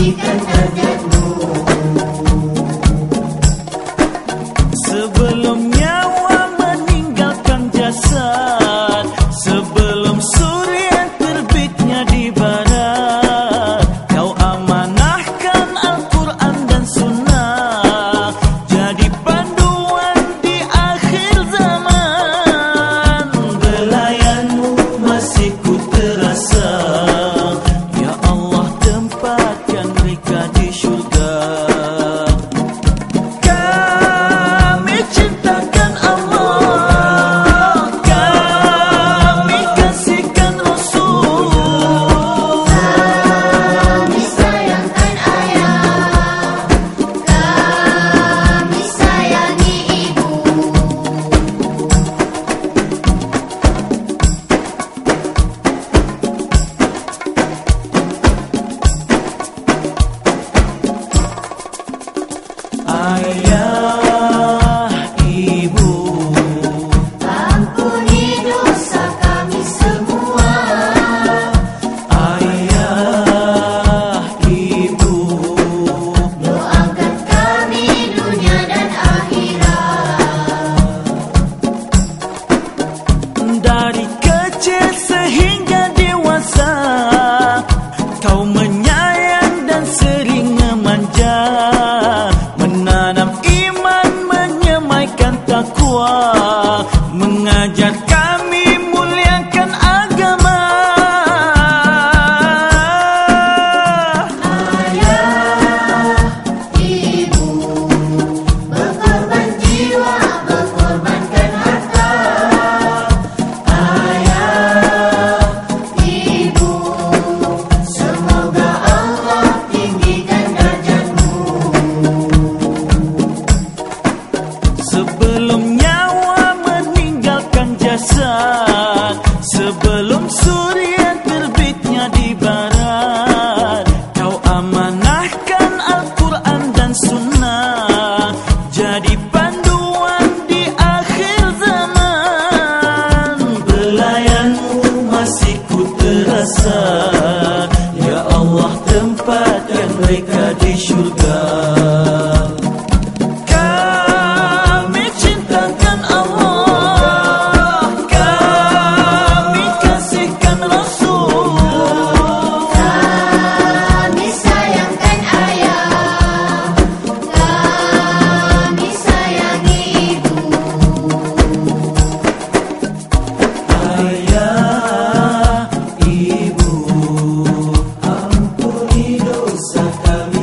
bonita. Maya. 光 Mata-me